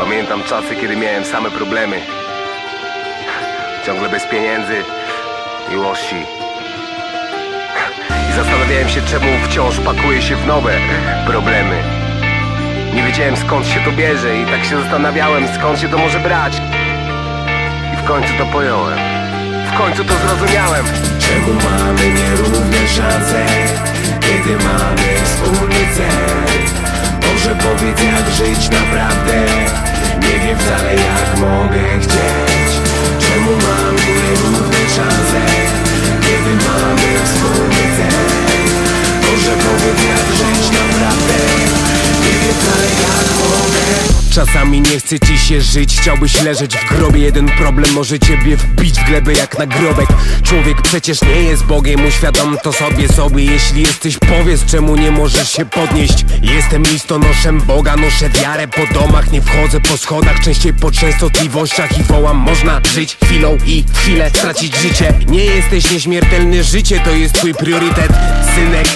Pamiętam czasy, kiedy miałem same problemy. Ciągle bez pieniędzy, miłości. I zastanawiałem się, czemu wciąż pakuję się w nowe problemy. Nie wiedziałem skąd się to bierze i tak się zastanawiałem, skąd się to może brać. I w końcu to pojąłem. W końcu to zrozumiałem. Czemu mamy nierówne szanse, kiedy mamy wspólny cel? Może powiedz jak żyć naprawdę, Czasami nie chce ci się żyć, chciałbyś leżeć w grobie. Jeden problem może ciebie wbić w glebę jak nagrobek Człowiek przecież nie jest Bogiem, uświadom to sobie sobie. Jeśli jesteś powiedz, czemu nie możesz się podnieść. Jestem listonoszem Boga, noszę wiarę po domach. Nie wchodzę po schodach, częściej po częstotliwościach. I wołam, można żyć chwilą i chwilę stracić życie. Nie jesteś nieśmiertelny, życie to jest twój priorytet. Synek,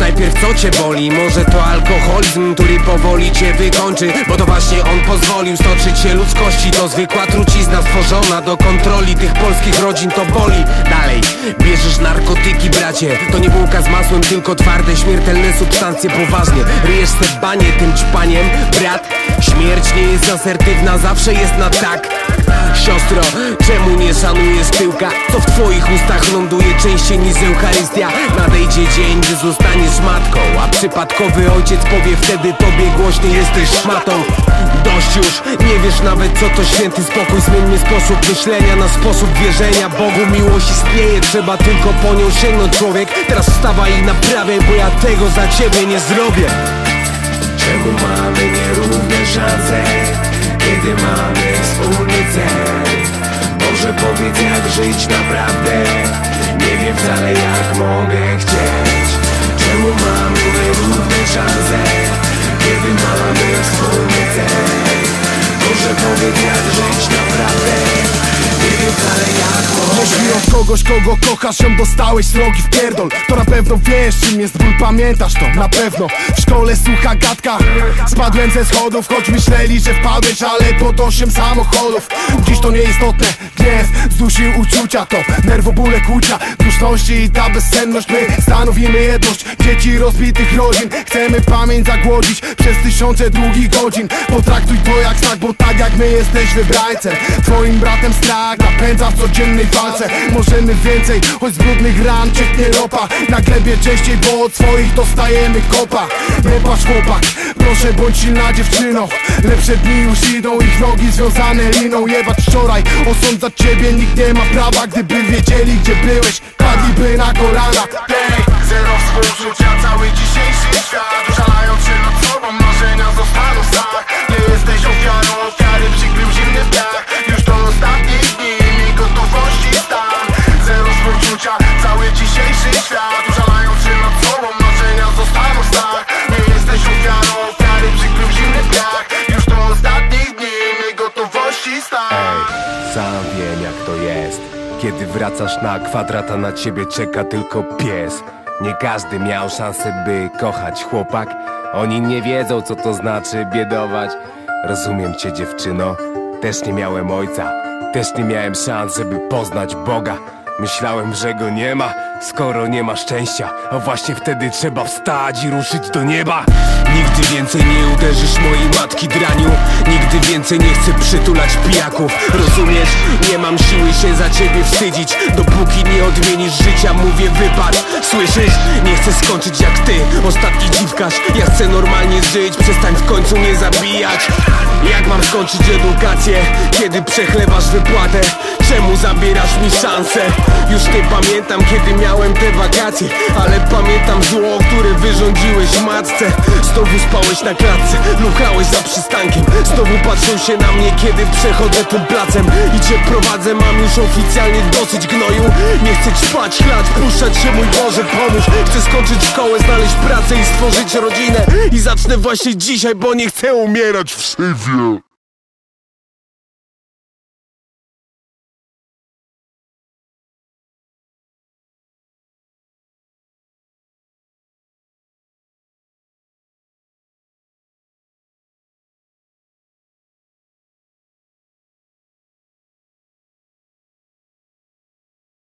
najpierw co cię boli. Może to alkoholizm, który powoli cię wykończy. Bo to właśnie on pozwolił stoczyć się ludzkości. To zwykła trucizna stworzona do kontroli tych polskich rodzin. To boli. Dalej Bierzesz narkotyki bracie. To nie bułka z masłem, tylko twarde śmiertelne substancje. Poważnie, ryjesz se banie tym ćpaniem Brat, śmierć nie jest asertywna, zawsze jest na tak. Siostro, czemu nie szanujesz tyłka? Co w twoich ustach ląduje? Częściej niż Eucharystia? Nadejdzie dzień, gdy zostaniesz matką A przypadkowy ojciec powie wtedy tobie głośny jesteś szmatą. Dość już, nie wiesz nawet co to święty spokój. Zmieńmy sposób myślenia na sposób wierzenia. Bogu miłość istnieje, trzeba tylko po nią sięgnąć człowiek. Teraz wstawaj i naprawiaj, bo ja tego za ciebie nie zrobię. Czemu mamy szanse, kiedy mamy wspólny cel? Może powiedz jak żyć naprawdę, nie wiem wcale jak mogę kogoś, kogo kochasz, ją dostałeś srogi w pierdol. To na pewno wiesz, czym jest ból, pamiętasz to Na pewno. W szkole słucha gadka Spadłem ze schodów, choć myśleli, że wpadłeś Ale pod osiem samochodów. Dziś to nieistotne, gniew zdusił uczucia To nerwobóle kłucia, duszności i ta bezsenność My stanowimy jedność. Dzieci rozbitych rodzin Chcemy pamięć zagłodzić przez tysiące długich godzin. Potraktuj to jak znak, bo tak jak my jesteś wybrańcem Twoim bratem strach napędza w codziennej walce Możemy więcej, choć z brudnych ran cieknie ropa. Na glebie częściej, bo od swoich dostajemy kopa. Nie chłopak, proszę bądź silna dziewczyno. Lepsze dni już idą, ich nogi związane liną. Jebać wczoraj, osądzać ciebie nikt nie ma prawa Gdyby wiedzieli gdzie byłeś, padliby na kolana. Zero współczucia, cały dzisiejszy świat Kiedy wracasz na kwadrat, a na ciebie czeka tylko pies. Nie każdy miał szansę, by kochać chłopak. Oni nie wiedzą, co to znaczy biedować. Rozumiem cię dziewczyno. Też nie miałem ojca. Też nie miałem szans, żeby poznać Boga. Myślałem, że go nie ma, skoro nie ma szczęścia. A właśnie wtedy trzeba wstać i ruszyć do nieba Nigdy więcej nie uderzysz mojej matki draniu. Nigdy więcej nie chcę przytulać pijaków. Rozumiesz? Nie mam siły się za ciebie wstydzić. Dopóki nie odmienisz życia, mówię wypad. Słyszysz? Nie chcę skończyć jak ty, ostatni dziwkarz. Ja chcę normalnie żyć, przestań w końcu mnie zabijać. Jak mam skończyć edukację, kiedy przechlewasz wypłatę? Czemu zabierasz mi szansę? Już nie pamiętam kiedy miałem te wakacje Ale pamiętam zło, które wyrządziłeś matce. Znowu spałeś na klatce, luchałeś za przystankiem. Znowu patrzą się na mnie kiedy przechodzę tym placem. I cię prowadzę, mam już oficjalnie dosyć gnoju. Nie chcę ćpać, chlać, puszczać się mój Boże pomóż. Chcę skończyć szkołę, znaleźć pracę i stworzyć rodzinę. I zacznę właśnie dzisiaj, bo nie chcę umierać w syfie